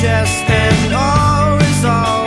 chest and all resolve.